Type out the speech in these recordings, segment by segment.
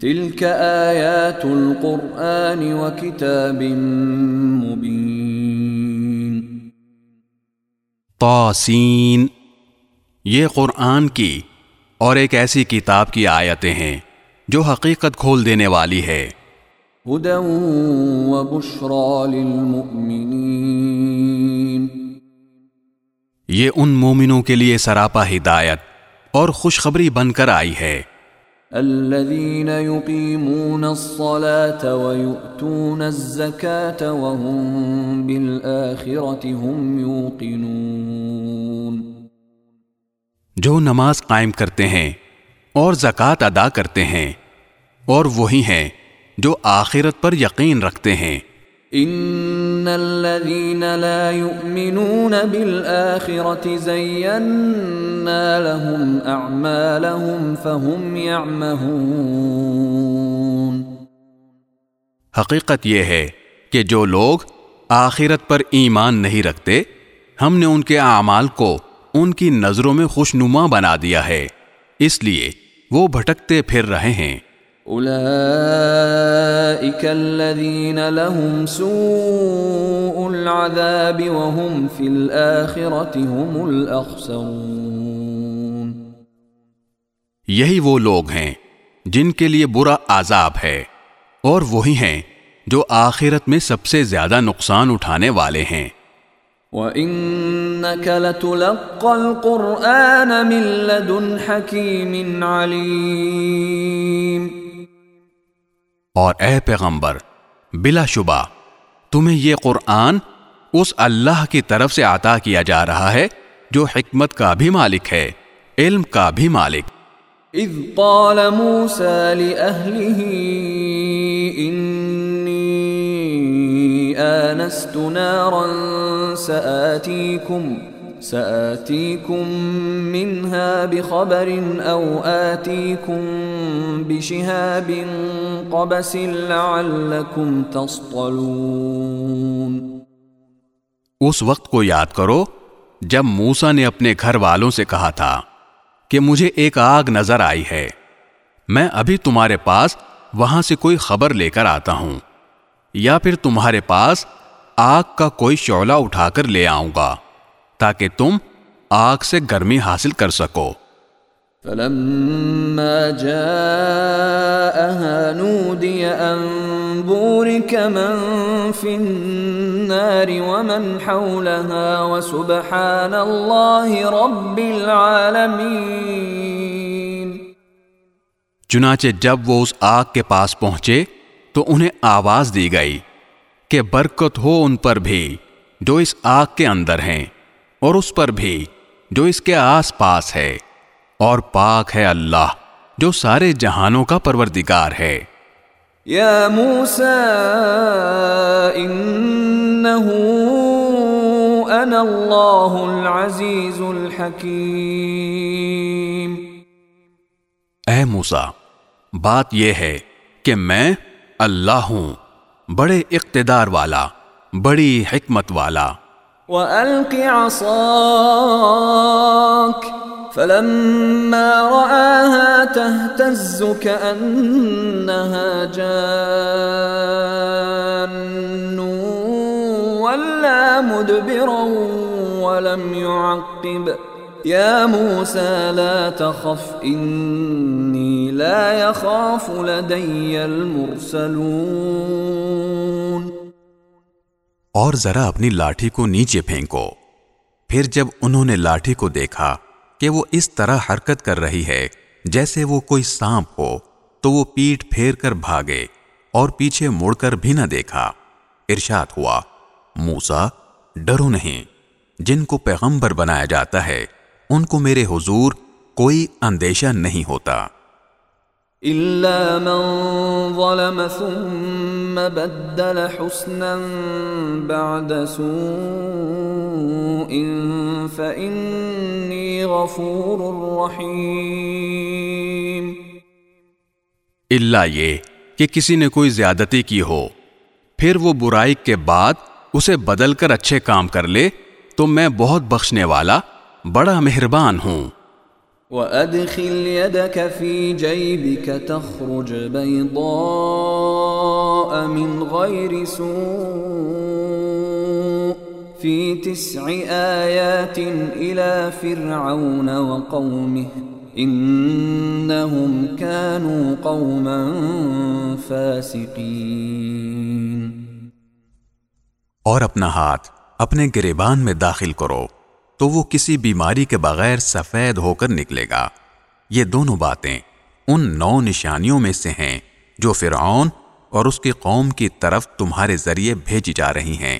تلك آیات القرآن وکتاب مبین توسین یہ قرآن کی اور ایک ایسی کتاب کی آیتیں ہیں جو حقیقت کھول دینے والی ہے۔ وبشرى للمؤمنين یہ ان مومنوں کے لیے سراپا ہدایت اور خوشخبری بن کر آئی ہے۔ الذين يقيمون الصلاة ويؤتون الزكاة وهم بالآخرة هم يوقنون. جو نماز قائم کرتے ہیں اور زکوٰۃ ادا کرتے ہیں اور وہی ہیں جو آخرت پر یقین رکھتے ہیں۔ ان الذين لا يؤمنون بالآخرة زينا لهم اعمالهم فهم يعمهون حقیقت یہ ہے کہ جو لوگ آخرت پر ایمان نہیں رکھتے، ہم نے ان کے اعمال کو ان کی نظروں میں خوشنما بنا دیا ہے۔ اس لیے وہ بھٹکتے پھر رہے ہیں۔ اولئك الذين لهم سوء العذاب وهم في الآخرة هم الأخسرون. یہی وہ لوگ ہیں جن کے لیے برا عذاب ہے اور وہی ہیں جو آخرت میں سب سے زیادہ نقصان اٹھانے والے ہیں۔ وَإِنَّكَ لَتُلَقَّى الْقُرْآنَ مِن لَّدُنْ حَكِيمٍ عَلِيمٍ۔ اور اے پیغمبر، بلا شبہ، تمہیں یہ قرآن اس اللہ کی طرف سے عطا کیا جا رہا ہے جو حکمت کا بھی مالک ہے، علم کا بھی مالک۔ اذ قال موسى لأهله إني آنست نارا سآتيكم سآتيكم منها بخبر أو آتيكم بشهاب قبس لعلكم تصطلون. اس وقت کو یاد کرو جب موسا نے اپنے گھر والوں سے کہا تھا کہ مجھے ایک آگ نظر آئی ہے۔ میں ابھی تمہارے پاس وہاں سے کوئی خبر لے کر آتا ہوں۔ یا پھر تمہارے پاس آگ کا کوئی شعلہ اٹھا کر لے آؤں گا۔ تاکہ تم آگ سے گرمی حاصل کر سکو۔ فلما جاءها نودي أن بورك من في النار ومن حولها وسبحان الله رب العالمين۔ چنانچہ جب وہ اس آگ کے پاس پہنچے تو انہیں آواز دی گئی کہ برکت ہو ان پر بھی جو اس آگ کے اندر ہیں۔ اور اس پر بھی جو اس کے آس پاس ہے۔ اور پاک ہے اللہ جو سارے جہانوں کا پروردگار ہے۔ يا موسى إنه أنا الله العزيز الحكيم اے موسا بات یہ ہے کہ میں اللہ ہوں بڑے اقتدار والا بڑی حکمت والا۔ وألق عصاك فلما رآها تهتز كأنها جان ولا مدبرا ولم يعقب يا موسى لا تخف إني لا يخاف لدي المرسلون اور ذرا اپنی لاٹھی کو نیچے پھینکو۔ پھر جب انہوں نے لاٹھی کو دیکھا کہ وہ اس طرح حرکت کر رہی ہے جیسے وہ کوئی سانپ ہو، تو وہ پیٹ پھیر کر بھاگے اور پیچھے مڑ کر بھی نہ دیکھا۔ ارشاد ہوا موسا ڈرو نہیں۔ جن کو پیغمبر بنایا جاتا ہے، ان کو میرے حضور کوئی اندیشہ نہیں ہوتا۔ إلا من ظلم ثم بدل حسنا بعد سوء فإني غفور رحيم۔ اللہ یہ کہ کسی نے کوئی زیادتی کی ہو، پھر وہ برائی کے بعد اسے بدل کر اچھے کام کر لے، تو میں بہت بخشنے والا، بڑا مہربان ہوں۔ وأدخل يدك في جيبك تخرج بيضاء من غير سوء في تسع آيات إلى فرعون وقومه إنهم كانوا قوما فاسقين اور اپنا ہاتھ اپنے گریبان میں داخل کرو۔ تو وہ کسی بیماری کے بغیر سفید ہو کر نکلے گا۔ یہ دونوں باتیں ان نو نشانیوں میں سے ہیں جو فرعون اور اس کی قوم کی طرف تمہارے ذریعے بھیجی جا رہی ہیں۔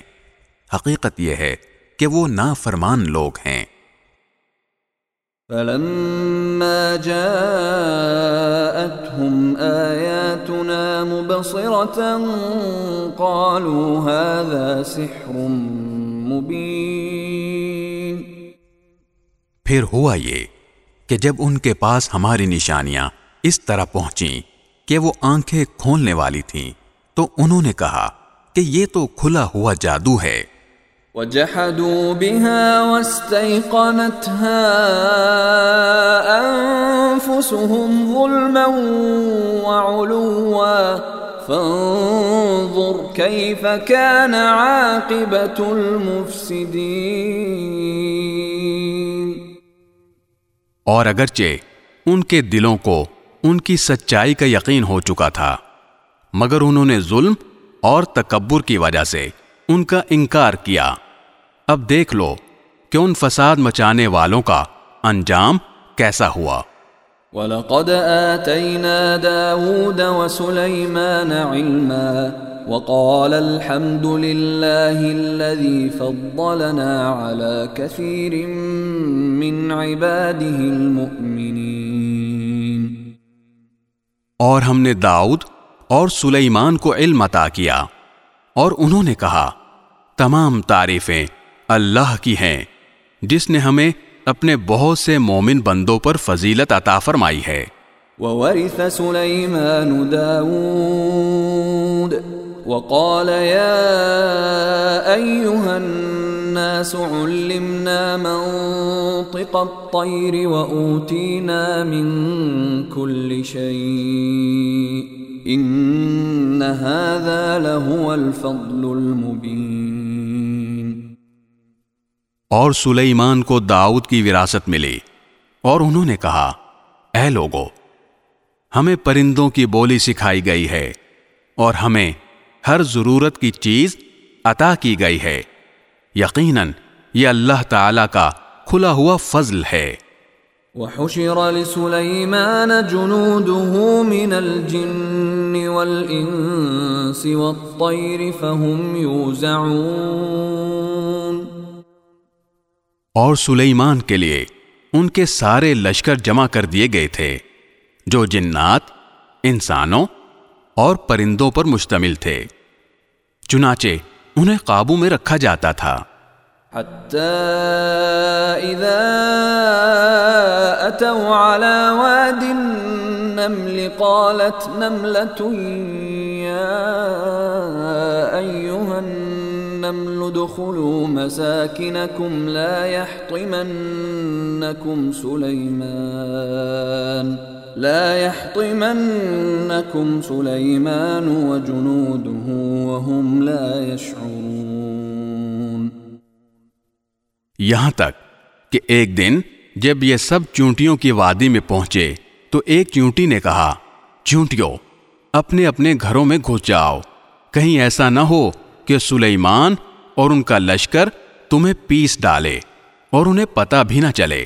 حقیقت یہ ہے کہ وہ نافرمان لوگ ہیں۔ فلما جاءتهم آياتنا مبصرة قالوا هذا سحر مبين پھر ہوا یہ کہ جب ان کے پاس ہماری نشانیاں اس طرح پہنچیں کہ وہ آنکھیں کھولنے والی تھیں، تو انہوں نے کہا کہ یہ تو کھلا ہوا جادو ہے۔ وجحدوا بها واستيقنتها أنفسهم ظلما وعلوا. فانظر كيف كان عاقبة المفسدين. اور اگرچہ ان کے دلوں کو ان کی سچائی کا یقین ہو چکا تھا، مگر انہوں نے ظلم اور تکبر کی وجہ سے ان کا انکار کیا۔ اب دیکھ لو کہ ان فساد مچانے والوں کا انجام کیسا ہوا۔ وَلَقَدْ آتَيْنَا دَاوُودَ وَسُلَيْمَانَ عِلْمًا وَقَالَ الْحَمْدُ لِلَّهِ الَّذِي فَضَّلَنَا عَلَى كَثِيرٍ مِّنْ عِبَادِهِ الْمُؤْمِنِينَ. اور ہم نے داؤد اور سلیمان کو علم عطا کیا اور انہوں نے کہا تمام تعریفیں اللہ کی ہیں جس نے ہمیں اپنے بہت سے مومن بندوں پر فضیلت عطا فرمائی ہے۔ وورث سليمان داود وقال يا أيها الناس علمنا منطق الطير وأوتينا من كل شيء إن هذا لهو الفضل المبين اور سلیمان کو داؤد کی وراثت ملی اور انہوں نے کہا، اے لوگو، ہمیں پرندوں کی بولی سکھائی گئی ہے اور ہمیں ہر ضرورت کی چیز عطا کی گئی ہے۔ یقیناً یہ اللہ تعالی کا کھلا ہوا فضل ہے۔ وحشر لسليمان جنوده من الجن والإنس والطير فهم يوزعون۔ اور سلیمان کے لیے ان کے سارے لشکر جمع کر دیے گئے تھے جو جنات انسانوں اور پرندوں پر مشتمل تھے۔ چنانچہ انہیں قابو میں رکھا جاتا تھا۔ حتى إذا أتوا على واد النمل قالت نملة يا أيها النمل ادخلوا مساكنكم لا يحطمنكم سليمان۔ لا يحطمنكم سليمان وجنوده وهم لا يشعرون. یہاں تک کہ ایک دن جب یہ سب چونٹیوں کی وادی میں پہنچے تو ایک چونٹی نے کہا، چونٹیوں، اپنے اپنے گھروں میں گھس جاؤ۔ کہیں ایسا نہ ہو کہ سلیمان اور ان کا لشکر تمہیں پیس ڈالے اور انہیں پتہ بھی نہ چلے۔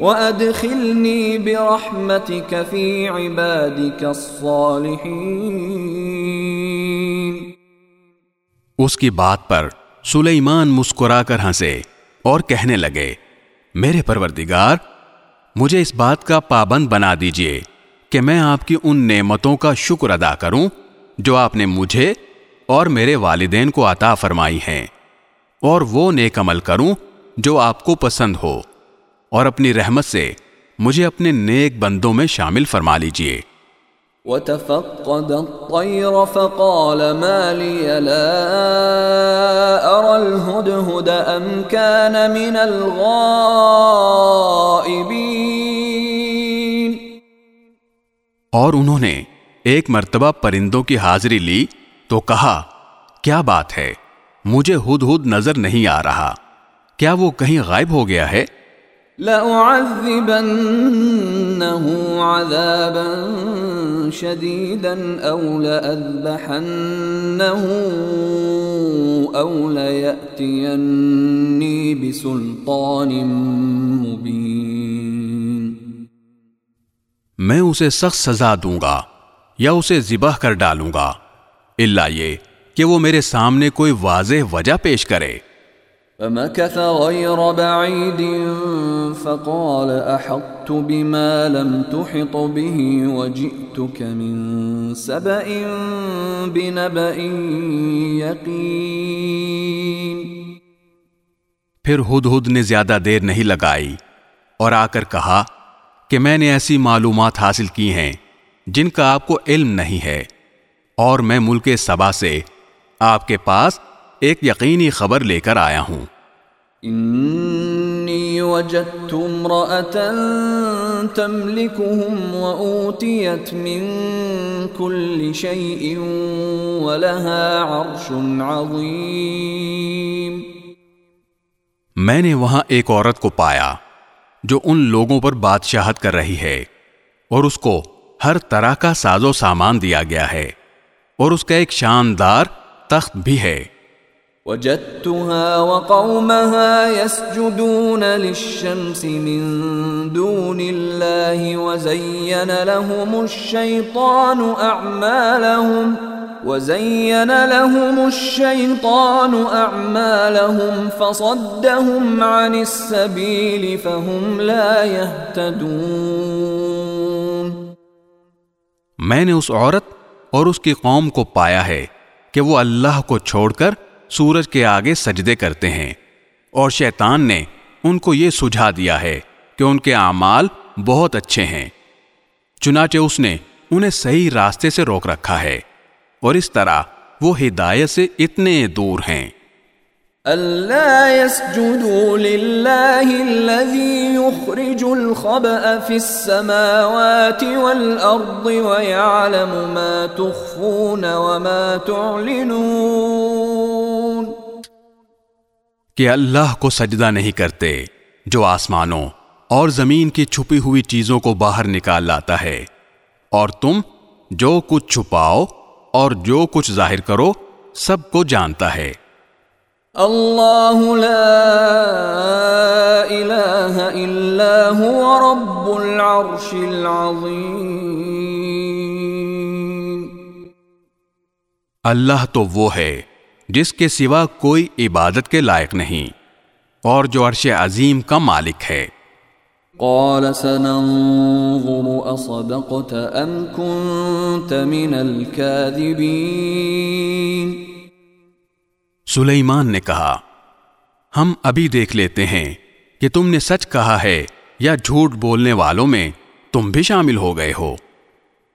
وأدخلني برحمتك في عبادك الصالحين۔ اس کی بات پر سلیمان مسکرا کر ہنسے اور کہنے لگے، میرے پروردگار، مجھے اس بات کا پابند بنا دیجیے کہ میں آپ کی ان نعمتوں کا شکر ادا کروں جو آپ نے مجھے اور میرے والدین کو عطا فرمائی ہیں اور وہ نیک عمل کروں جو آپ کو پسند ہو۔ اور اپنی رحمت سے مجھے اپنے نیک بندوں میں شامل فرما لیجیے۔ وتفقد الطير فقال ما لي لا أرى الهدهد أم كان من الغائبين۔ اور انہوں نے ایک مرتبہ پرندوں کی حاضری لی تو کہا کیا بات ہے؟ مجھے ہد ہد نظر نہیں آ رہا۔ کیا وہ کہیں غائب ہو گیا ہے؟ لأعذبنه عذابا شديدا أو لأذبحنه أو ليأتيني بسلطان مبين. میں اسے سخت سزا دوں گا یا اسے ذبح کر ڈالوں گا۔ اللہ یہ کہ وہ میرے سامنے کوئی واضح وجہ پیش کرے۔ فمكث غير بعيد فقال أحطت بما لم تحط به وجئتك من سبأ بنبأ يقين. پھر ہد ہد نے زیادہ دیر نہیں لگائی اور آ کر کہا کہ میں نے ایسی معلومات حاصل کی ہیں جن کا آپ کو علم نہیں ہے اور میں ملک سبا سے آپ کے پاس ایک یقینی خبر لے کر آیا ہوں۔ انی وجدت امرأة تملكهم وأوتيت من كل شيء ولها عرش عظيم میں نے وہاں ایک عورت کو پایا جو ان لوگوں پر بادشاہت کر رہی ہے اور اس کو ہر طرح کا ساز و سامان دیا گیا ہے اور اس کا ایک شاندار تخت بھی ہے۔ وجدتها وقومها يسجدون للشمس من دون الله وزين لهم الشيطان أعمالهم وزين لهم الشيطان أعمالهم فصدهم عن السبيل فهم لا يهتدون میں نے اس عورت اور اس کی قوم کو پایا ہے کہ وہ اللہ کو چھوڑ کر سورج کے آگے سجدے کرتے ہیں۔ اور شیطان نے ان کو یہ سجھا دیا ہے کہ ان کے اعمال بہت اچھے ہیں۔ چنانچہ اس نے انہیں صحیح راستے سے روک رکھا ہے اور اس طرح وہ ہدایت سے اتنے دور ہیں۔ ألا يسجدوا لله الذي يخرج الخبأ في السماوات والأرض ويعلم ما تخفون وما تعلنون۔ کہ اللہ کو سجدہ نہیں کرتے جو آسمانوں اور زمین کی چھپی ہوئی چیزوں کو باہر نکال لاتا ہے۔ اور تم جو کچھ چھپاؤ اور جو کچھ ظاہر کرو سب کو جانتا ہے۔ اللہ لا الہ الا هو رب العرش العظیم۔ اللہ تو وہ ہے جس کے سوا کوئی عبادت کے لائق نہیں اور جو عرش عظیم کا مالک ہے۔ قال سننظر اصدقت ام كنت من الكاذبین۔ سلیمان نے کہا ہم ابھی دیکھ لیتے ہیں کہ تم نے سچ کہا ہے یا جھوٹ بولنے والوں میں تم بھی شامل ہو گئے ہو۔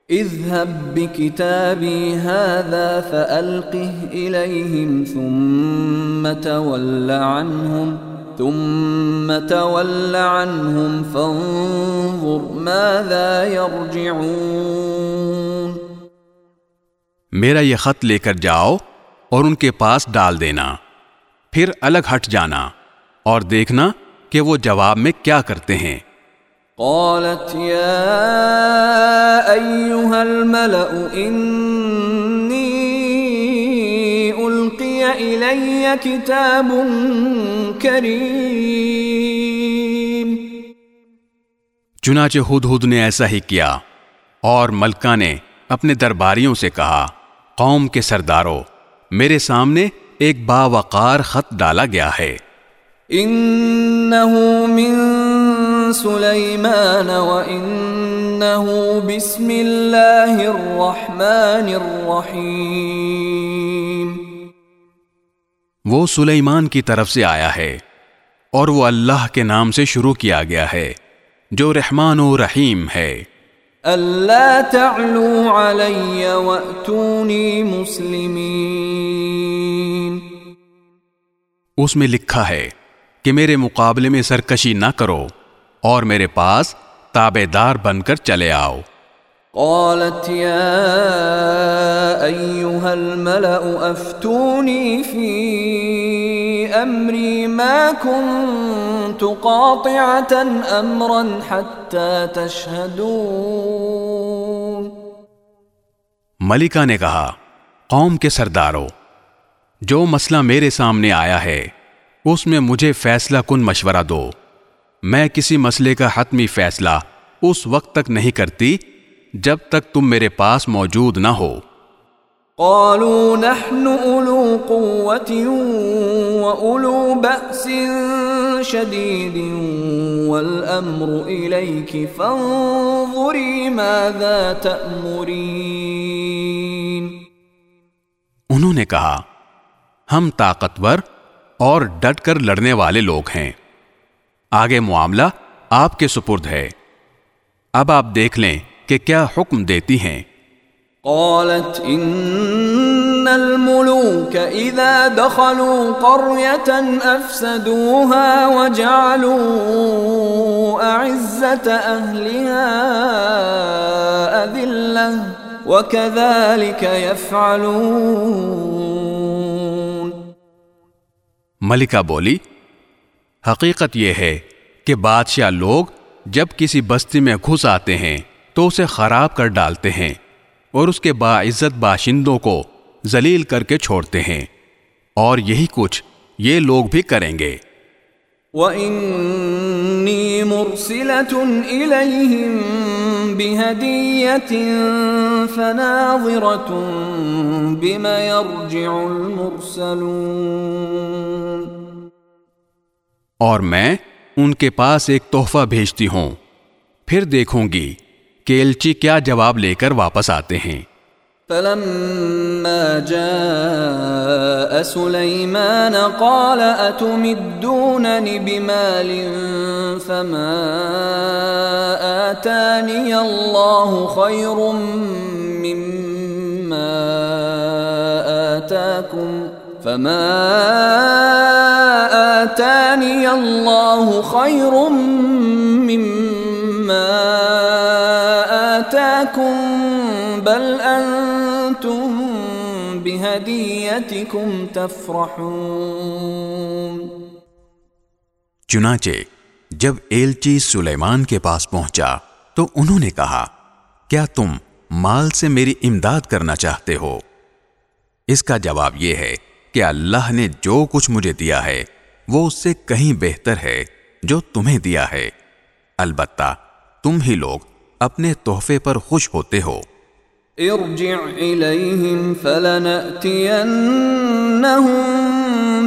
اذهب بكتابي هذا فألقه إليهم ثم تول عنهم ثم تول عنهم فانظر ماذا يرجعون میرا یہ خط لے کر جاؤ اور ان کے پاس ڈال دینا۔ پھر الگ ہٹ جانا اور دیکھنا کہ وہ جواب میں کیا کرتے ہیں۔ قالت يا أيها الملأ إني ألقي إلي كتاب كريم چنانچہ ہد ہد نے ایسا ہی کیا اور ملکہ نے اپنے درباریوں سے کہا قوم کے سرداروں میرے سامنے ایک باوقار خط ڈالا گیا ہے۔ انه من سليمان وانه بسم الله الرحمن الرحيم۔ وہ سلیمان کی طرف سے آیا ہے اور وہ اللہ کے نام سے شروع کیا گیا ہے جو رحمان و رحیم ہے۔ الا تعلوا علي واتوني مسلمين اس میں لکھا ہے کہ میرے مقابلے میں سرکشی نہ کرو اور میرے پاس تابے دار بن کر چلے آؤ۔ قالت يا أيها الملأ أفتوني في أمري ما كنت قاطعة أمرا حتى تشهدون. ملکہ نے کہا، قوم کے سرداروں جو مسئلہ میرے سامنے آیا ہے، اس میں مجھے فیصلہ کن مشورہ دو۔ میں کسی مسئلے کا حتمی فیصلہ اس وقت تک نہیں کرتی جب تک تم میرے پاس موجود نہ ہو۔ قالوا نحن أولو قوة وأولو بأس شديد والأمر إليك فانظري ماذا تأمرين انہوں نے کہا، ہم طاقتور اور ڈٹ کر لڑنے والے لوگ ہیں۔ آگے معاملہ آپ کے سپرد ہے۔ اب آپ دیکھ لیں کہ کیا حکم دیتی ہیں۔ قالت إن الملوك إذا دخلوا قرية أفسدوها وجعلوا أعزة أهلها أذلة وكذلك يفعلون. ملکہ بولی، حقیقت یہ ہے کہ بادشاہ لوگ جب کسی بستی میں گھس آتے ہیں تو اسے خراب کر ڈالتے ہیں۔ اور اس کے باعزت باشندوں کو ذلیل کر کے چھوڑتے ہیں۔ اور یہی کچھ یہ لوگ بھی کریں گے۔ وَإِنِّي مُرْسِلَةٌ إِلَيْهِمْ بِهَدِيَّةٍ فَنَاظِرَةٌ بِمَ يَرْجِعُ الْمُرْسَلُونَ۔ اور میں ان کے پاس ایک تحفہ بھیجتی ہوں۔ پھر دیکھوں گی۔ کہ ایلچی کیا جواب لے کر واپس آتے ہیں۔ فلما جاء سليمان قال أتمدونني بمال فما آتاني الله خير مما آتاكم فما آتاني الله خير مما آتاكم بل أنتم بهديتكم تفرحون چنانچہ جب ایلچی سلیمان کے پاس پہنچا تو انہوں نے کہا، کیا تم مال سے میری امداد کرنا چاہتے ہو؟ اس کا جواب یہ ہے کہ اللہ نے جو کچھ مجھے دیا ہے، وہ اس سے کہیں بہتر ہے جو تمہیں دیا ہے۔ البتہ تم ہی لوگ اپنے تحفے پر خوش ہوتے ہو۔ ارجع إليهم فلنأتينهم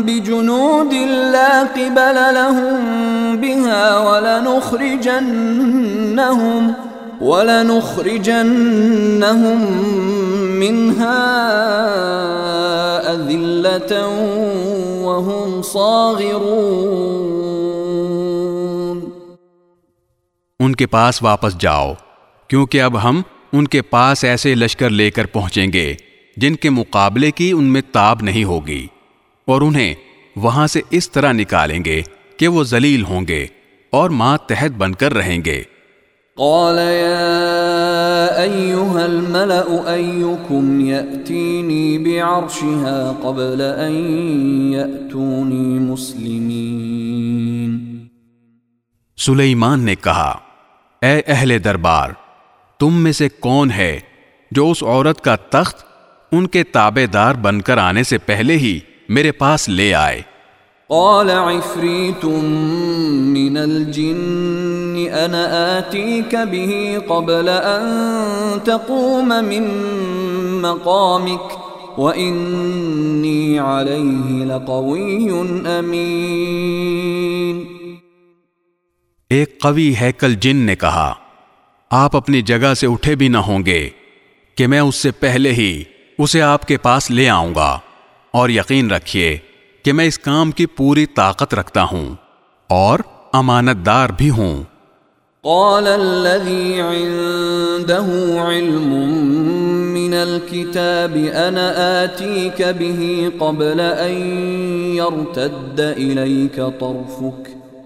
بجنود لا قبل لهم بها ولنخرجنهم ولنخرجنهم منها أذلة وهم صاغرون۔ ان کے پاس واپس جاؤ، کیونکہ اب ہم ان کے پاس ایسے لشکر لے کر پہنچیں گے جن کے مقابلے کی ان میں تاب نہیں ہوگی۔ اور انہیں وہاں سے اس طرح نکالیں گے کہ وہ ذلیل ہوں گے اور ماں تحت بن کر رہیں گے۔ قال يا أيها الملأ أيكم يأتيني بعرشها قبل أن يأتوني مسلمين۔ سلیمان نے کہا، اے اہل دربار، تم میں سے کون ہے جو اس عورت کا تخت ان کے تابے دار بن کر آنے سے پہلے ہی میرے پاس لے آئے؟ قال عفريت من الجن، انا آتيك به قبل ان تقوم من مقامك واني عليه لقوي امين ایک قوی ہیکل جن نے کہا، آپ اپنی جگہ سے اٹھے بھی نہ ہوں گے کہ میں اس سے پہلے ہی اسے آپ کے پاس لے آؤں گا۔ اور یقین رکھیے کہ میں اس کام کی پوری طاقت رکھتا ہوں اور امانت دار بھی ہوں۔ قال الذي عنده علم من الكتاب انا آتيك به قبل ان يرتد اليك طرفك؟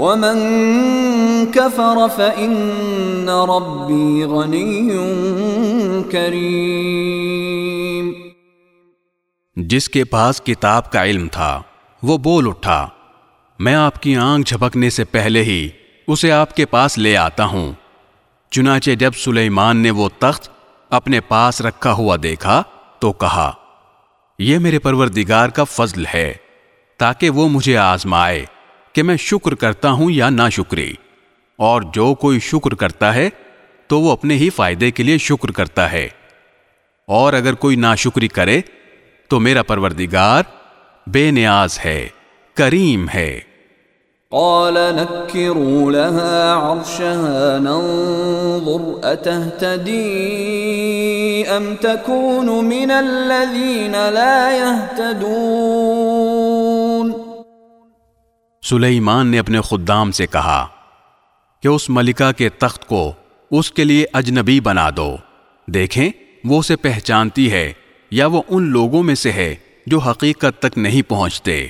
ومن كفر فإن ربي غني كريم جس کے پاس کتاب کا علم تھا، وہ بول اٹھا، میں آپ کی آنکھ جھپکنے سے پہلے ہی اسے آپ کے پاس لے آتا ہوں۔ چنانچہ جب سلیمان نے وہ تخت اپنے پاس رکھا ہوا دیکھا، تو کہا، یہ میرے پروردگار کا فضل ہے، تاکہ وہ مجھے آزمائے۔ کہ میں شکر کرتا ہوں یا نہ شکری اور جو کوئی شکر کرتا ہے، تو وہ اپنے ہی فائدے کے لیے شکر کرتا ہے۔ اور اگر کوئی ناشکری کرے، تو میرا پروردگار بے نیاز ہے، کریم ہے۔ قال نكروا لها عرشها، ننظر أتهتدي أم تكون من الذين لا يهتدون؟ سلیمان نے اپنے خدام سے کہا کہ اس ملکہ کے تخت کو اس کے لیے اجنبی بنا دو۔ دیکھیں، وہ اسے پہچانتی ہے یا وہ ان لوگوں میں سے ہے جو حقیقت تک نہیں پہنچتے۔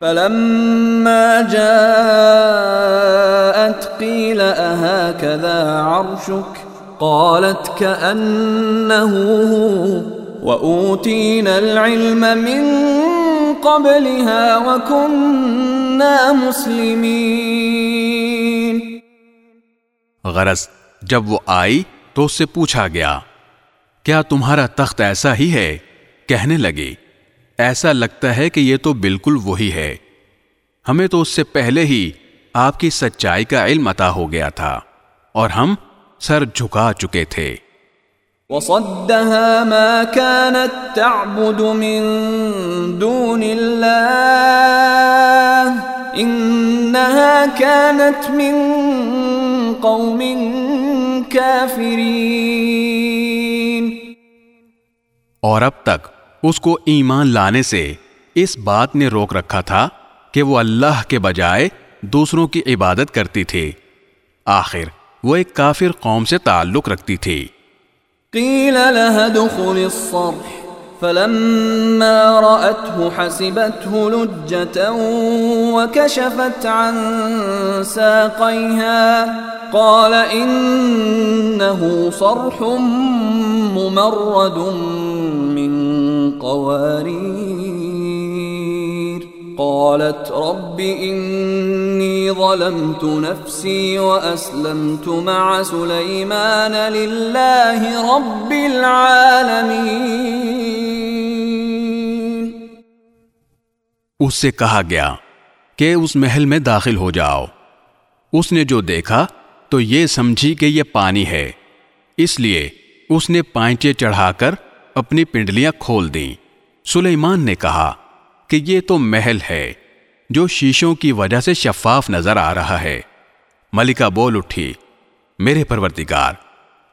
فلما جاءت قيل أهكذا عرشك؟ قالت كأنه هو وأوتينا العلم من قبلها وكنا مسلمين. غرض، جب وہ آئی تو اس سے پوچھا گیا، کیا تمہارا تخت ایسا ہی ہے؟ کہنے لگی ایسا لگتا ہے کہ یہ تو بالکل وہی ہے۔ ہمیں تو اس سے پہلے ہی آپ کی سچائی کا علم عطا ہو گیا تھا اور ہم سر جھکا چکے تھے۔ وصدها ما كانت تعبد من دون الله. انها كانت من قوم كافرين. اور اب تک اس کو ایمان لانے سے اس بات نے روک رکھا تھا کہ وہ اللہ کے بجائے دوسروں کی عبادت کرتی تھی۔ آخر وہ ایک کافر قوم سے تعلق رکھتی تھی۔ قيل لها دخل الصرح. فلما رأته حسبته لجة وكشفت عن ساقيها. قال إنه صرح ممرد من قوارير. قالت رب إني ظلمت نفسي وأسلمت مع سليمان لله رب العالمين. اس سے کہا گیا کہ اس محل میں داخل ہو جاؤ۔ اس نے جو دیکھا تو یہ سمجھی کہ یہ پانی ہے۔ اس لیے اس نے پائچے چڑھا کر اپنی پنڈلیاں کھول دیں۔ سلیمان نے کہا کہ یہ تو محل ہے جو شیشوں کی وجہ سے شفاف نظر آ رہا ہے۔ ملکہ بول اٹھی، میرے پروردگار،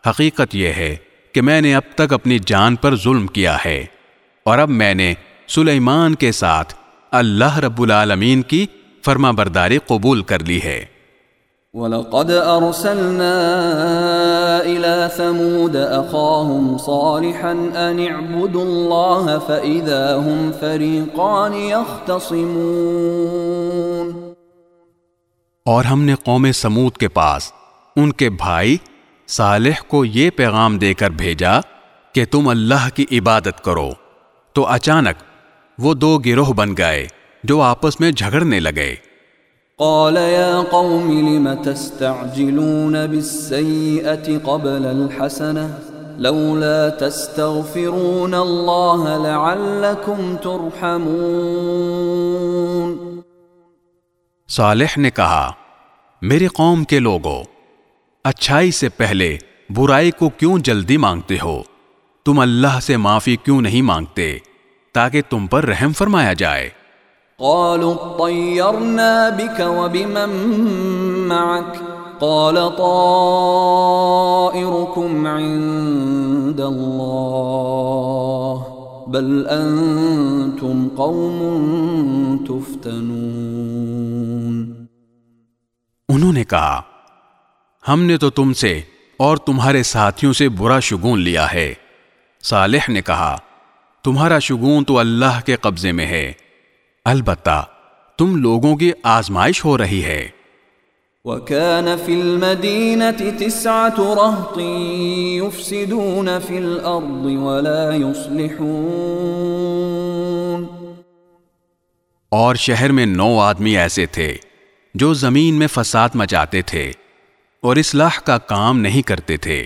حقیقت یہ ہے کہ میں نے اب تک اپنی جان پر ظلم کیا ہے اور اب میں نے سلیمان کے ساتھ اللہ رب العالمین کی فرما برداری قبول کر لی ہے۔ وَلَقَدْ أَرْسَلْنَا إلى ثمود أخاهم صالحا أن اعبدوا الله فإذا هم فريقان يختصمون اور ہم نے قوم سمود کے پاس ان کے بھائی صالح کو یہ پیغام دے کر بھیجا کہ تم اللہ کی عبادت کرو۔ تو اچانک وہ دو گروہ بن گئے جو آپس میں جھگڑنے لگے۔ قال يا قوم لم تستعجلون بالسيئة قبل الحسنة لولا تستغفرون الله لعلكم ترحمون صالح نے کہا میری قوم کے لوگوں اچھائی سے پہلے برائی کو کیوں جلدی مانگتے ہو؟ تم اللہ سے معافی کیوں نہیں مانگتے؟ تاکہ تم پر رحم فرمایا جائے۔ قالوا اطيرنا بك وبمن معك قال طائركم عند الله بل انتم قوم تفتنون انہوں نے کہا، ہم نے تو تم سے اور تمہارے ساتھیوں سے برا شگون لیا ہے۔ صالح نے کہا، تمہارا شگون تو اللہ کے قبضے میں ہے۔ البتہ تم لوگوں کی آزمائش ہو رہی ہے۔ وكان في المدينة تسعة رهط يفسدون في الأرض ولا يصلحون۔ اور شہر میں نو آدمی ایسے تھے جو زمین میں فساد مچاتے تھے اور اصلاح کا کام نہیں کرتے تھے۔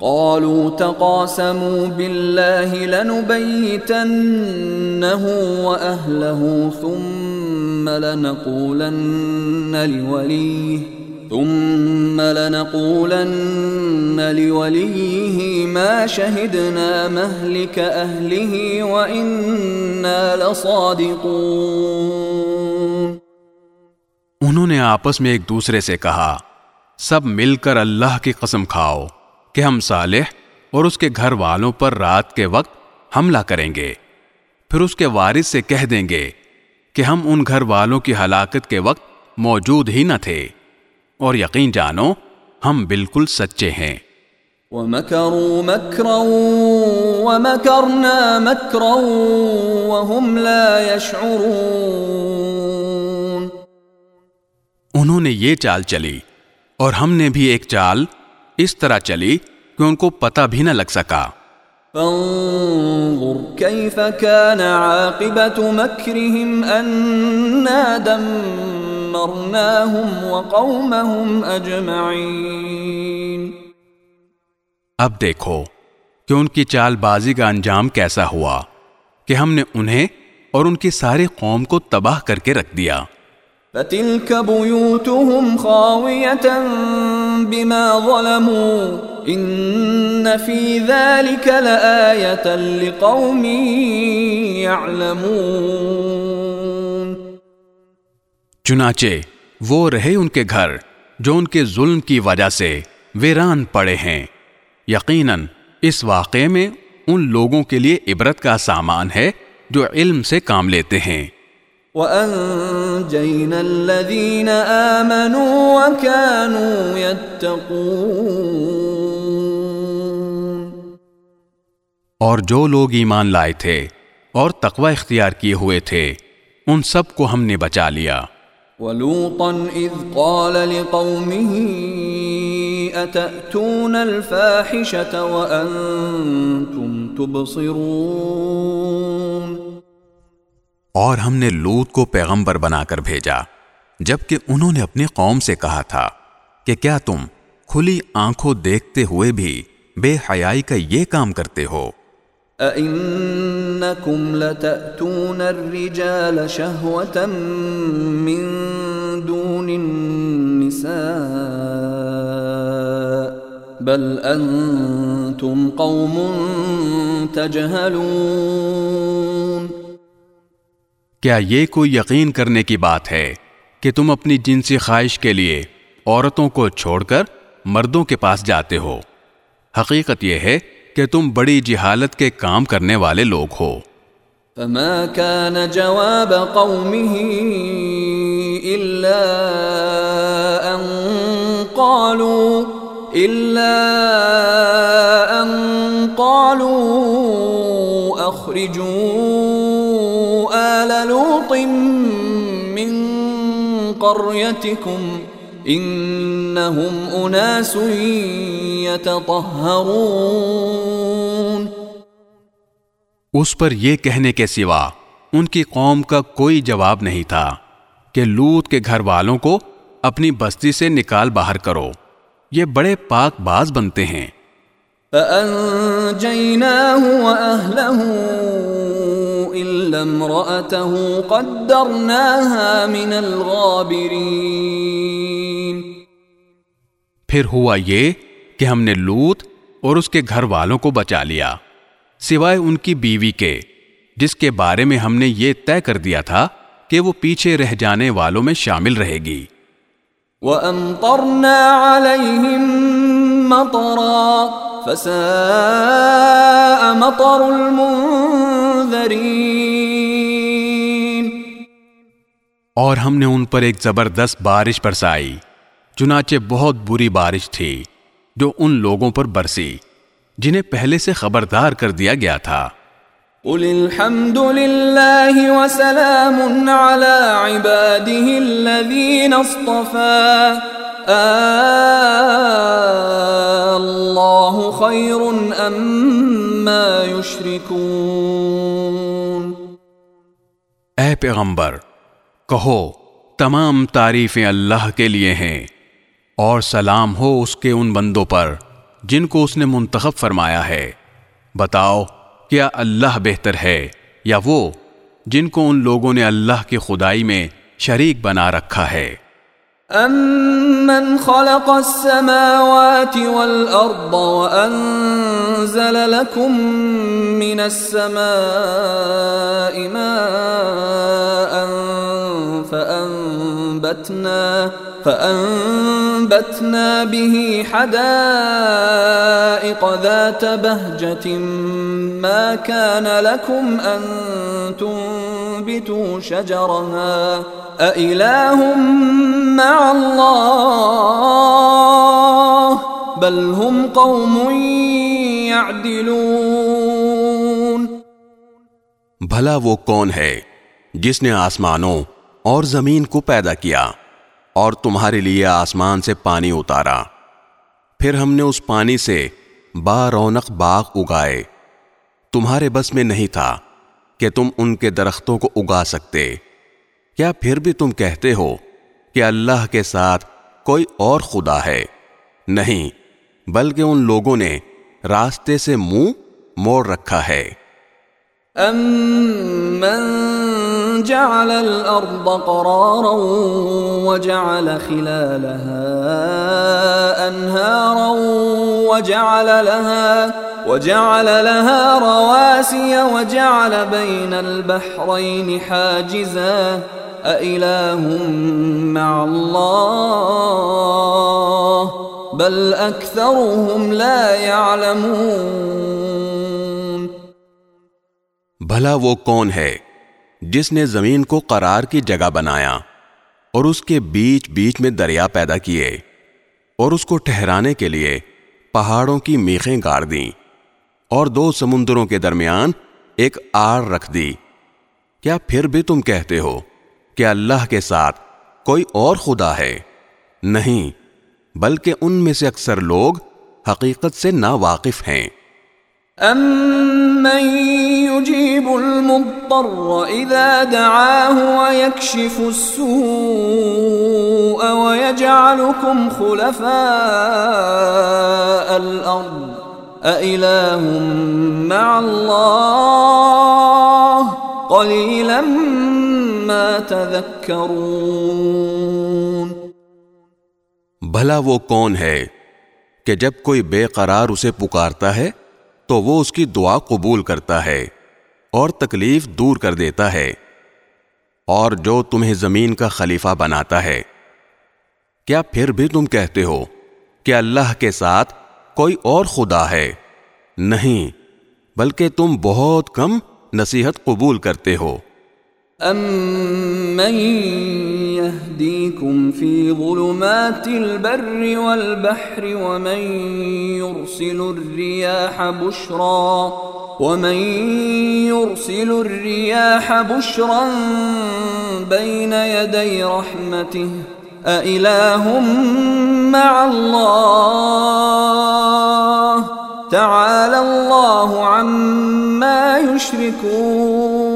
قالوا تقاسموا بالله لنبيتنه وأهله ثم لنقولن لوليه، ثم لنقولن لوليه ما شهدنا مهلك أهله وإنا لصادقون۔ انہوں نے آپس میں ایک دوسرے سے کہا، سب مل کر اللہ کی قسم کھاؤ۔ کہ ہم صالح اور اس کے گھر والوں پر رات کے وقت حملہ کریں گے۔ پھر اس کے وارث سے کہہ دیں گے کہ ہم ان گھر والوں کی ہلاکت کے وقت موجود ہی نہ تھے۔ اور یقین جانو ہم بالکل سچے ہیں۔ وَمَكَرُوا مَكْرًا وَمَكَرْنَا مَكْرًا وَهُمْ لَا يَشْعُرُونَ۔ انہوں نے یہ چال چلی اور ہم نے بھی ایک چال اس طرح چلی کہ ان کو پتہ بھی نہ لگ سکا۔ فانظر كيف كان عاقبة مكرهم أنا دمرناهم وقومهم أجمعين اب دیکھو کہ ان کی چال بازی کا انجام کیسا ہوا کہ ہم نے انہیں اور ان کی سارے قوم کو تباہ کر کے رکھ دیا۔ فتلك بيوتهم خاوية بما ظلموا إن في ذلك لآية لقوم يعلمون. چنانچہ وہ رہے ان کے گھر جو ان کے ظلم کی وجہ سے ویران پڑے ہیں۔ یقیناً اس واقعے میں ان لوگوں کے لیے عبرت کا سامان ہے جو علم سے کام لیتے ہیں۔ وَأَنجَيْنَا الَّذِينَ آمَنُوا وَكَانُوا يَتَّقُونَ اور جو لوگ ایمان لائے تھے اور تقوی اختیار کیے ہوئے تھے ان سب کو ہم نے بچا لیا۔ وَلُوطًا إِذْ قَالَ لِقَوْمِهِ أَتَأْتُونَ الْفَاحِشَةَ وَأَنْتُمْ تُبْصِرُونَ اور ہم نے لوت کو پیغمبر بنا کر بھیجا، جبکہ انہوں نے اپنی قوم سے کہا تھا کہ کیا تم کھلی آنکھوں دیکھتے ہوئے بھی بے حیائی کا یہ کام کرتے ہو؟ أَإِنَّكُمْ لَتَأْتُونَ الرِّجَالَ شَهْوَةً مِّن دُونِ النِّسَاءِ بَلْ أَنْتُمْ قَوْمٌ تَجْهَلُونَ کیا یہ کوئی یقین کرنے کی بات ہے کہ تم اپنی جنسی خواہش کے لیے عورتوں کو چھوڑ کر مردوں کے پاس جاتے ہو؟ حقیقت یہ ہے کہ تم بڑی جہالت کے کام کرنے والے لوگ ہو۔ فما كان جواب قومه إلا أن قالوا، إلا أن قالوا أخرجوا من قريتكم إنهم أناس يتطهرون. اس پر یہ کہنے کے سوا ان کی قوم کا کوئی جواب نہیں تھا کہ لوت کے گھر والوں کو اپنی بستی سے نکال باہر کرو۔ یہ بڑے پاک باز بنتے ہیں۔ فأنجيناه وأهله إلا امرأته قدرناها من الغابرين۔ پھر ہوا یہ کہ ہم نے لوت اور اس کے گھر والوں کو بچا لیا سوائے ان کی بیوی کے جس کے بارے میں ہم نے یہ طے کر دیا تھا کہ وہ پیچھے رہ جانے والوں میں شامل رہے گی۔ وَأَمْطَرْنَا عَلَيْهِمْ مَطَرًا فَسَاءَ مَطَرُ الْمُنذَرِينَ. اور ہم نے ان پر ایک زبردست بارش برسائی چنانچہ بہت بری بارش تھی جو ان لوگوں پر برسی جنہیں پہلے سے خبردار کر دیا گیا تھا۔ قل الحمد لله وسلام على عباده الذين اصطفى۔ الله خير أما يشركون اے پیغمبر، کہو، تمام تعریفیں اللہ کے لیے ہیں اور سلام ہو اس کے ان بندوں پر جن کو اس نے منتخب فرمایا ہے۔ بتاؤ، کیا اللہ بہتر ہے یا وہ جن کو ان لوگوں نے اللہ کی خدائی میں شریک بنا رکھا ہے؟ أَمَّنْ خَلَقَ السَّمَاوَاتِ وَالْأَرْضَ وَأَنزَلَ لَكُم مِّنَ السَّمَاءِ مَاءً فَأَنزَلَ فَأَنبَتْنَا فَأَنبَتْنَا بِهِ حَدَائِقَ ذَاتَ بَهْجَةٍ مَا كَانَ لَكُمْ أَن تُنبِتُوا شَجَرَهَا. أَإِلَٰهٌ مَّعَ اللَّهِ، بَلْ هُمْ قَوْمٌ يَعْدِلُونَ. بھلا وہ کون ہے جس نے آسمانوں اور زمین کو پیدا کیا اور تمہارے لیے آسمان سے پانی اتارا۔ پھر ہم نے اس پانی سے با رونق باغ اگائے۔ تمہارے بس میں نہیں تھا کہ تم ان کے درختوں کو اگا سکتے۔ کیا پھر بھی تم کہتے ہو کہ اللہ کے ساتھ کوئی اور خدا ہے؟ نہیں، بلکہ ان لوگوں نے راستے سے منہ موڑ رکھا ہے۔ أَمَّن جَعَلَ الْأَرْضَ قَرَارًا وَجَعَلَ خِلَالَهَا أَنْهَارًا وَجَعَلَ لَهَا وَجَعَلَ لَهَا رَوَاسِيَ وَجَعَلَ بَيْنَ الْبَحْرَيْنِ حَاجِزًا. أَإِلَٰهٌ مَّعَ اللَّهِ؟ بَلْ أَكْثَرُهُمْ لَا يَعْلَمُونَ. بھلا وہ کون ہے؟ جس نے زمین کو قرار کی جگہ بنایا اور اس کے بیچ بیچ میں دریا پیدا کیے اور اس کو ٹھہرانے کے لیے پہاڑوں کی میخیں گاڑ دیں اور دو سمندروں کے درمیان ایک آڑ رکھ دی۔ کیا پھر بھی تم کہتے ہو کہ اللہ کے ساتھ کوئی اور خدا ہے؟ نہیں، بلکہ ان میں سے اکثر لوگ حقیقت سے نا واقف ہیں۔ أَمَّن يُجِيبُ الْمُضْطَرَّ إِذَا دَعَاهُ وَيَكْشِفُ السُّوءَ وَيَجْعَلُكُمْ خُلَفَاءَ الْأَرْضِ أَإِلَٰهٌ مَّعَ اللَّهِ قَلِيلًا مَّا تَذَكَّرُونَ بھلا وہ کون ہے کہ جب کوئی بے قرار اسے پکارتا ہے تو وہ اس کی دعا قبول کرتا ہے اور تکلیف دور کر دیتا ہے اور جو تمہیں زمین کا خلیفہ بناتا ہے۔ کیا پھر بھی تم کہتے ہو کہ اللہ کے ساتھ کوئی اور خدا ہے؟ نہیں، بلکہ تم بہت کم نصیحت قبول کرتے ہو۔ أَمَّن يَهْدِيكُمْ فِي ظُلُمَاتِ الْبَرِّ وَالْبَحْرِ وَمَن يُرْسِلُ الرِّيَاحَ بُشْرًا وَمَن يُرْسِلُ الرِّيَاحَ بُشْرًا بَيْنَ يَدَيْ رَحْمَتِهِ أَإِلَٰهٌ مَّعَ اللَّهِ تَعَالَى اللَّهُ عَمَّا يُشْرِكُونَ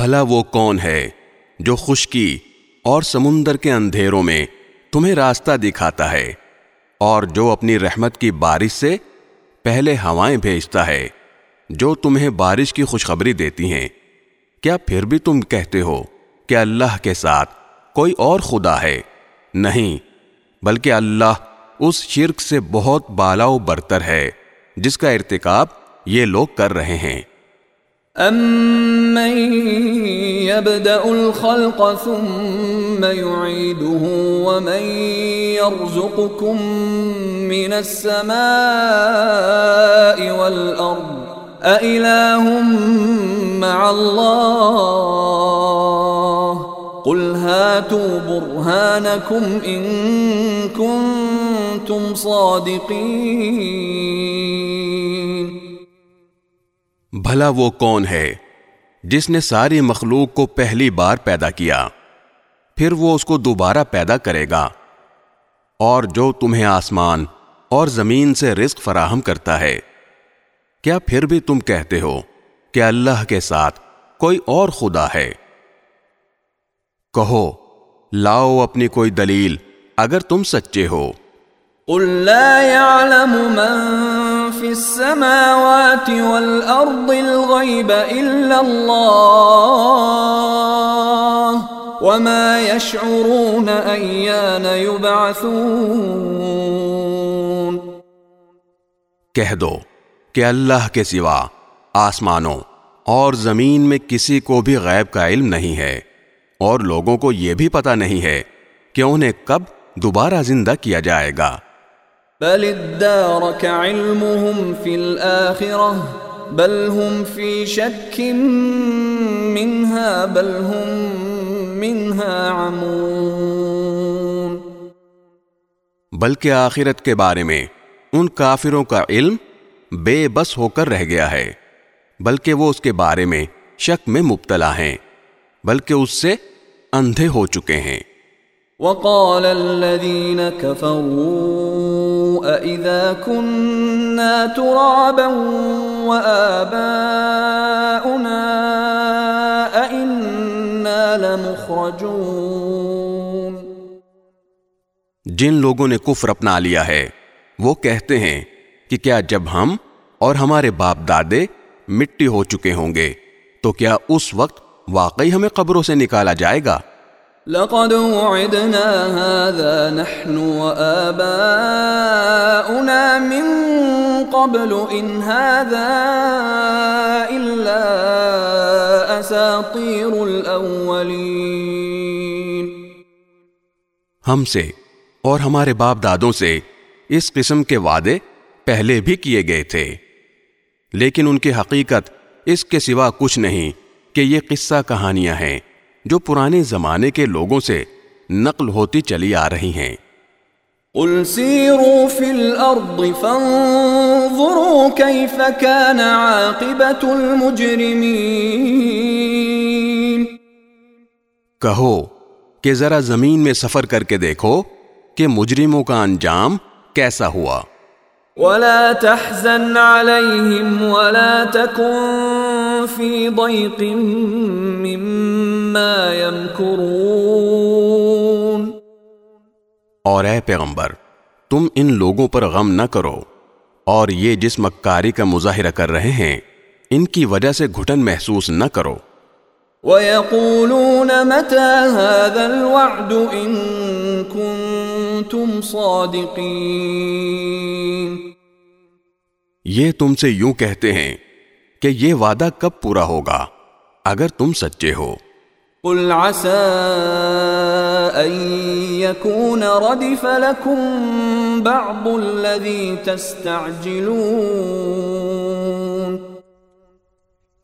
بھلا وہ کون ہے جو خشکی اور سمندر کے اندھیروں میں تمہیں راستہ دکھاتا ہے اور جو اپنی رحمت کی بارش سے پہلے ہوائیں بھیجتا ہے، جو تمہیں بارش کی خوشخبری دیتی ہیں۔ کیا پھر بھی تم کہتے ہو کہ اللہ کے ساتھ کوئی اور خدا ہے؟ نہیں، بلکہ اللہ اس شرک سے بہت بالا و برتر ہے، جس کا ارتکاب یہ لوگ کر رہے ہیں۔ أَمَّن يَبْدَأُ الْخَلْقَ ثُمَّ يُعِيدُهُ وَمَن يَرْزُقُكُم مِّنَ السَّمَاءِ وَالْأَرْضِ أَإِلَٰهٌ مَّعَ اللَّهِ قُلْ هَاتُوا بُرْهَانَكُمْ إِن كُنتُمْ صَادِقِينَ بھلا وہ کون ہے جس نے ساری مخلوق کو پہلی بار پیدا کیا؟ پھر وہ اس کو دوبارہ پیدا کرے گا۔ اور جو تمہیں آسمان اور زمین سے رزق فراہم کرتا ہے، کیا پھر بھی تم کہتے ہو کہ اللہ کے ساتھ کوئی اور خدا ہے؟ کہو، لاؤ اپنی کوئی دلیل اگر تم سچے ہو۔ قل لا يعلم من في السماوات والأرض الغيب إلا الله وما يشعرون أيان يبعثون کہہ دو کہ اللہ کے سوا آسمانوں اور زمین میں کسی کو بھی غیب کا علم نہیں ہے اور لوگوں کو یہ بھی پتا نہیں ہے کہ انہیں کب دوبارہ زندہ کیا جائے گا۔ بل ادارك علمهم في الآخرة بل هم في شك منها بل هم منها عمون۔ بلکہ آخرت کے بارے میں ان کافروں کا علم بے بس ہو کر رہ گیا ہے بلکہ وہ اس کے بارے میں شک میں مبتلا ہیں بلکہ اس سے اندھے ہو چکے ہیں۔ وقال الذين كفروا أئذا كنا ترابا وآباؤنا أئنا لمخرجون جن لوگوں نے کفر اپنا لیا ہے، وہ کہتے ہیں کہ کیا جب ہم اور ہمارے باپ دادے مٹی ہو چکے ہوں گے، تو کیا اس وقت واقعی ہمیں قبروں سے نکالا جائے گا؟ لقد وعدنا هذا نحن وآباؤنا من قبل إن هذا إلا أساطير الأولين. ہم سے اور ہمارے باپ دادوں سے اس قسم کے وعدے پہلے بھی کیے گئے تھے، لیکن ان کی حقیقت اس کے سوا کچھ نہیں کہ یہ قصہ کہانیاں ہیں۔ جو پرانے زمانے کے لوگوں سے نقل ہوتی چلی آ رہی ہیں۔ قل سيروا في الأرض فانظروا كيف كان عاقبة المجرمين۔ کہو کہ ذرا زمین میں سفر کر کے دیکھو کہ مجرموں کا انجام کیسا ہوا۔ ولا تحزن عليهم ولا تكن في ضيق مما يمكرون۔ اور اے پیغمبر تم ان لوگوں پر غم نہ کرو۔ اور یہ جس مکاری کا مظاہرہ کر رہے ہیں ان کی وجہ سے گھٹن محسوس نہ کرو۔ ويقولون متى هذا الوعد إن كنتم صادقين۔ یہ تم سے یوں کہتے ہیں کہ یہ وعدہ کب پورا ہوگا اگر تم سچے ہو۔ قل عسى أن يكون ردف لكم بعض الذي تستعجلون۔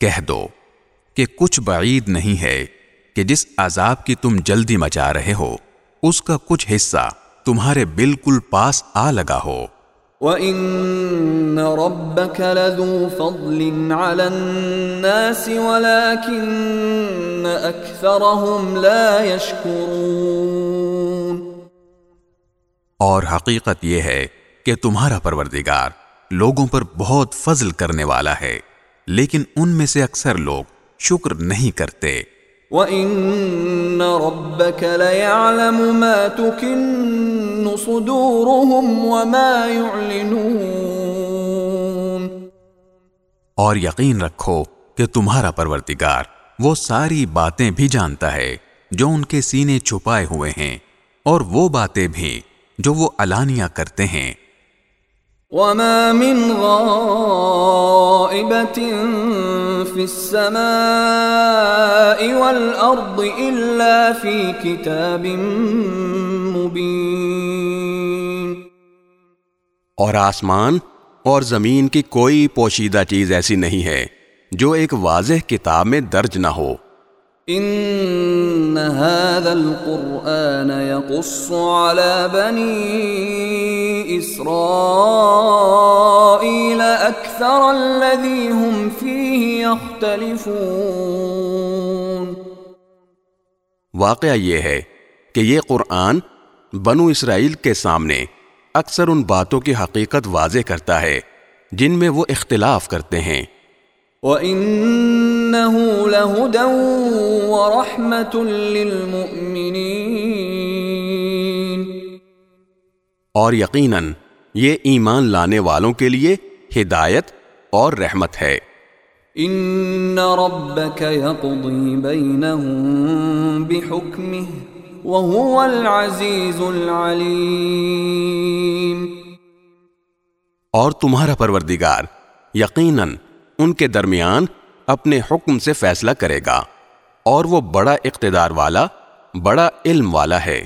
کہہ دو کہ کچھ بعید نہیں ہے کہ جس عذاب کی تم جلدی مچا رہے ہو اس کا کچھ حصہ تمہارے بالکل پاس آ لگا ہو۔ وَإِنَّ رَبَّكَ لَذُو فَضْلٍ عَلَى النَّاسِ وَلَكِنَّ أَكْثَرَهُمْ لَا يَشْكُرُونَ۔ اور حقیقت یہ ہے کہ تمہارا پروردگار لوگوں پر بہت فضل کرنے والا ہے، لیکن ان میں سے اکثر لوگ شکر نہیں کرتے۔ وَإِنَّ رَبَّكَ لَيَعْلَمُ مَا تُكِنُّ صُدُورُهُمْ وَمَا يُعْلِنُونَ اور یقین رکھو کہ تمہارا پروردگار وہ ساری باتیں بھی جانتا ہے جو ان کے سینے چھپائے ہوئے ہیں اور وہ باتیں بھی جو وہ علانیہ کرتے ہیں۔ وَمَا مِنْ غَائِبَةٍ في السماء والأرض إلا في كتاب مبين. اور آسمان اور زمین کی کوئی پوشیدہ چیز ایسی نہیں ہے جو ایک واضح کتاب میں درج نہ ہو۔ ان هذا القرآن يقص على بني اسرائيل اكثر الذي هم فيه يختلفون. واقعہ یہ ہے کہ یہ قرآن بنو اسرائیل کے سامنے اکثر ان باتوں کی حقیقت واضح کرتا ہے جن میں وہ اختلاف کرتے ہیں۔ وَإِنَّهُ لَهُدًى وَرَحْمَةٌ لِّلْمُؤْمِنِينَ۔ اور یقیناً یہ ایمان لانے والوں کے لیے ہدایت اور رحمت ہے۔ ان ربك يقضي بينهم بحكمه وهو العزيز العليم۔ اور تمہارا پروردگار یقیناً ان کے درمیان اپنے حکم سے فیصلہ کرے گا۔ اور وہ بڑا اقتدار والا بڑا علم والا ہے۔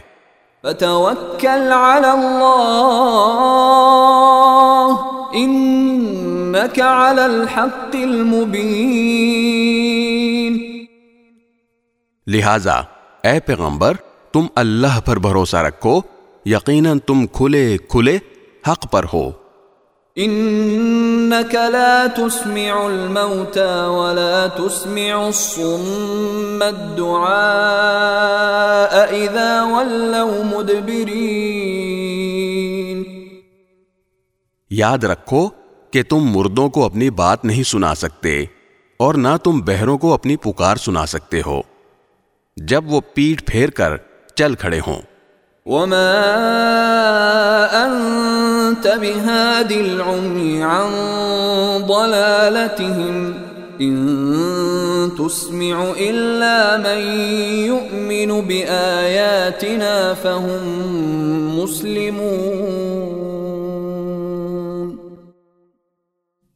فتوکل علی اللہ انک علی الحق المبین۔ لہذا اے پیغمبر تم اللہ پر بھروسہ رکھو یقیناً تم کھلے کھلے حق پر ہو۔ انك لا تسمع الموتى ولا تسمع الصم الدعاء اذا ولوا مدبرين. یاد رکھو کہ تم مردوں کو اپنی بات نہیں سنا سکتے اور نہ تم بہروں کو اپنی پکار سنا سکتے ہو۔ جب وہ پیٹ پھیر کر چل کھڑے ہوں۔ وما انت بهاد العمي عن ضلالتهم ان تسمع الا من يؤمن باياتنا فهم مسلمون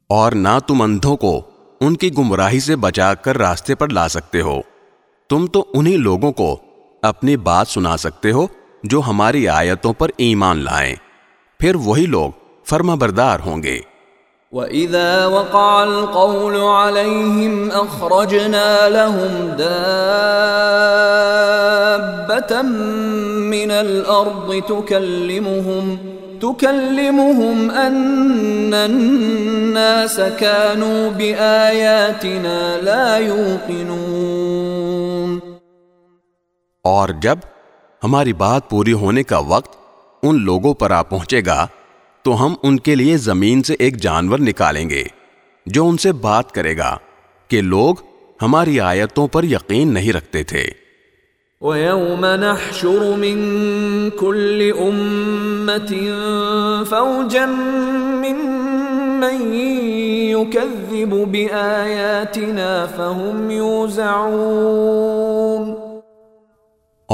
اور نہ تم اندھوں کو ان کی گمراہی سے بچا کر راستے پر لا سکتے ہو۔ تم تو انہی لوگوں کو اپنی بات سنا سکتے ہو جو ہماری آیتوں پر ایمان لائیں۔ پھر وہی لوگ فرما بردار ہوں گے۔ وَإِذَا وَقَعَ الْقَوْلُ عَلَيْهِمْ أَخْرَجْنَا لَهُمْ دَابَّةً مِّنَ الْأَرْضِ تُكَلِّمُهُمْ تُكَلِّمُهُمْ أَنَّ النَّاسَ كَانُوا بِآيَاتِنَا لَا يُوقِنُونَ۔ اور جب ہماری بات پوری ہونے کا وقت ان لوگوں پر آ پہنچے گا، تو ہم ان کے لیے زمین سے ایک جانور نکالیں گے جو ان سے بات کرے گا کہ لوگ ہماری آیتوں پر یقین نہیں رکھتے تھے۔ وَيَوْمَ نَحْشُرُ مِن كُلِّ أُمَّةٍ فَوْجًا مِّن مَّن يُكَذِّبُ بِآيَاتِنَا فَهُمْ يُوزَعُونَ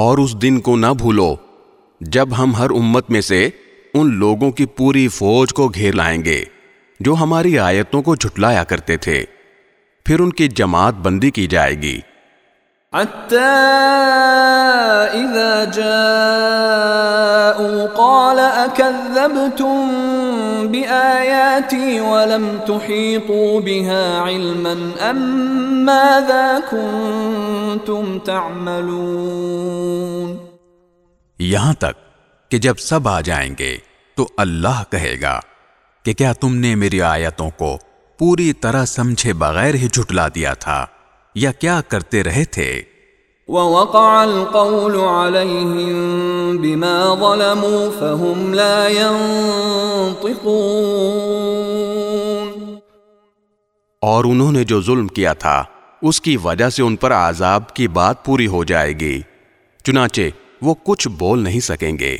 اور اس دن کو نہ بھولو، جب ہم ہر امت میں سے ان لوگوں کی پوری فوج کو گھیر لائیں گے، جو ہماری آیتوں کو جھٹلایا کرتے تھے۔ پھر ان کی جماعت بندی کی جائے گی۔ حتى إذا جاءوا قال أكذبتم بآياتي ولم تحيطوا بها علما أم ماذا كنتم تعملون؟ یہاں تک کہ جب سب آ جائیں گے تو اللہ کہے گا کہ کیا تم نے میری آیتوں کو پوری طرح سمجھے بغیر ہی جھٹلا دیا تھا یا کیا کرتے رہے تھے؟ ووقع القول عليهم بما ظلموا فهم لا ينطقون. اور انہوں نے جو ظلم کیا تھا، اس کی وجہ سے ان پر عذاب کی بات پوری ہو جائے گی، چنانچہ وہ کچھ بول نہیں سکیں گے۔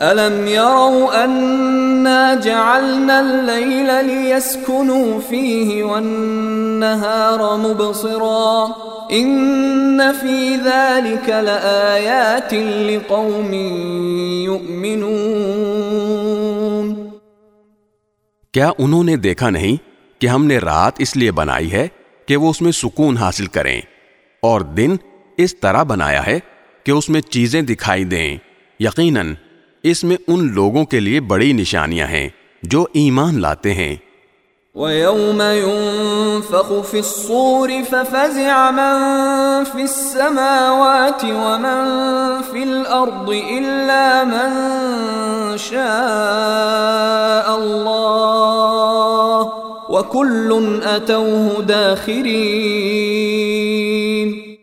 ألم يروا أنا جعلنا الليل ليسكنوا فيه والنهار مبصرا إن في ذلك لآيات لقوم يؤمنون۔ کیا انہوں نے دیکھا نہیں کہ ہم نے رات اس لیے بنائی ہے کہ وہ اس میں سکون حاصل کریں اور دن اس طرح بنایا ہے کہ اس میں چیزیں دکھائی دیں۔ یقیناً اس میں ان لوگوں کے لیے بڑی نشانیاں ہیں جو ایمان لاتے ہیں۔ وَيَوْمَ يُنفَخُ فِي الصُّورِ فَفَزِعَ مَن فِي السَّمَاوَاتِ وَمَن فِي الْأَرْضِ إِلَّا مَن شَاءَ اللَّهُ وَكُلٌّ أَتَوْهُ دَاخِرِينَ۔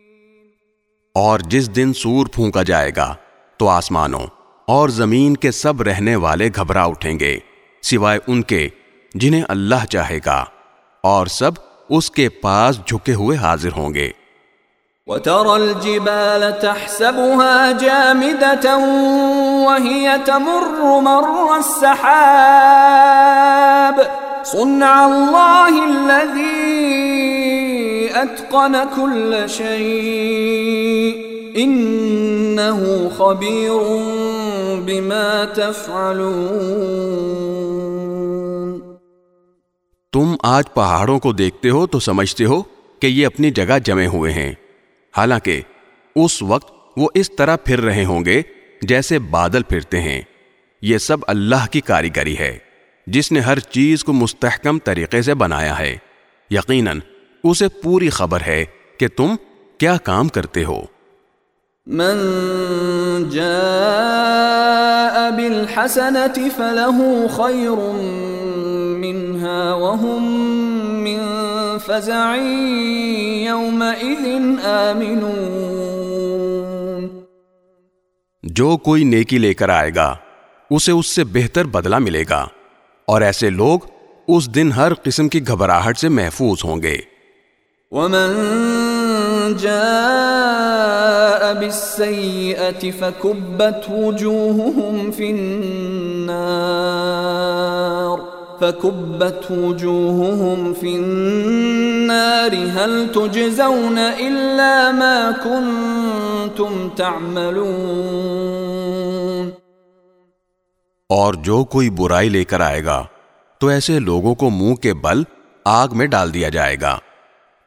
اور جس دن سور پھونکا جائے گا تو آسمانوں اور زمین کے سب رہنے والے گھبرا اٹھیں گے، سوائے ان کے جنہیں اللہ چاہے گا، اور سب اس کے پاس جھکے ہوئے حاضر ہوں گے۔ وترى الجبال تحسبها جامدة وهي تمر مر السحاب صنع الله الذي أتقن كل شيء إنه خبير بما تفعلون. تم آج پہاڑوں کو دیکھتے ہو تو سمجھتے ہو کہ یہ اپنی جگہ جمے ہوئے ہیں۔ حالانکہ اس وقت وہ اس طرح پھر رہے ہوں گے جیسے بادل پھرتے ہیں۔ یہ سب اللہ کی کاریگری ہے، جس نے ہر چیز کو مستحکم طریقے سے بنایا ہے۔ یقیناً اسے پوری خبر ہے کہ تم کیا کام کرتے ہو۔ من جاء بالحسنة فله خير منها وهم من فزع يومئذ آمنون۔ جو کوئی نیکی لے کر آئے گا اسے اس سے بہتر بدلہ ملے گا۔ اور ایسے لوگ اس دن ہر قسم کی گھبراہٹ سے محفوظ ہوں گے۔ ومن جاء بالسيئة فكبت وجوههم في النار فكبت وجوههم في النار هل تجزون إلا ما كنتم تعملون اور جو کوئی برائی لے کر آئے گا، تو ایسے لوگوں کو منہ کے بل آگ میں ڈال دیا جائے گا۔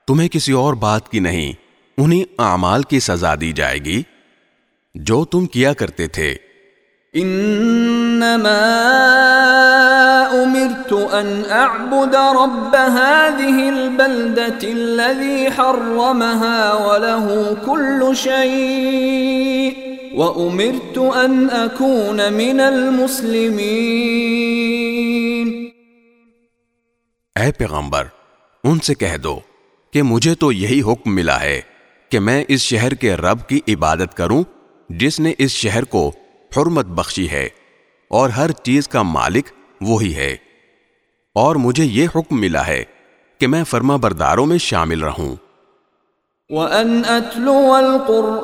تمہیں کسی اور بات کی نہیں انہیں اعمال کی سزا دی جائے گی۔ جو تم کیا کرتے تھے۔ انما امرت ان اعبد رب هذه البلدة الذي حرمها وله كل شيء وامرت ان اكون من المسلمين۔ اے پیغمبر ان سے کہہ دو۔ کہ مجھے تو یہی حکم ملا ہے کہ میں اس شہر کے رب کی عبادت کروں، جس نے اس شہر کو حرمت بخشی ہے، اور ہر چیز کا مالک وہی ہے۔ اور مجھے یہ حکم ملا ہے کہ میں فرما برداروں میں شامل رہوں۔ وَأَنْ أَتْلُوَ الْقُرْآنِ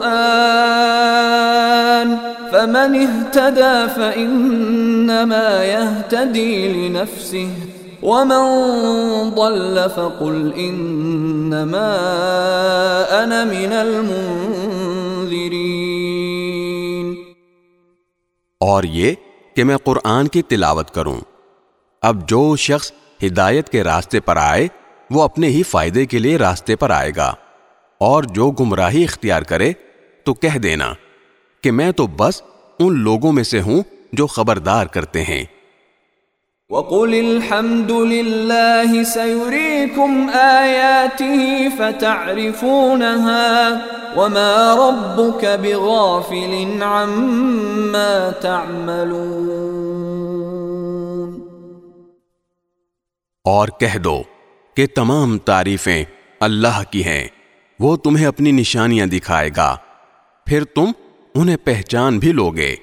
فَمَنِ اهْتَدَى فَإِنَّمَا يَهْتَدِي لِنَفْسِهِ وَمَنْ ضَلَّ فَقُلْ إِنَّمَا أَنَا مِنَ الْمُنذِرِينَ۔ اور یہ کہ میں قرآن کی تلاوت کروں۔ اب جو شخص ہدایت کے راستے پر آئے، وہ اپنے ہی فائدے کے لیے راستے پر آئے گا۔ اور جو گمراہی اختیار کرے، تو کہہ دینا کہ میں تو بس ان لوگوں میں سے ہوں جو خبردار کرتے ہیں۔ وقل الحمد لله سيريكم آياته فتعرفونها وما ربك بغافل عما تعملون اور کہہ دو کہ تمام تعریفیں اللہ کی ہیں، وہ تمہیں اپنی نشانیاں دکھائے گا۔ پھر تم انہیں پہچان بھی لوگے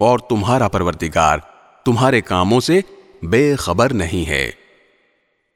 اور تمہارا پروردگار تمہارے کاموں سے بے خبر نہیں ہے۔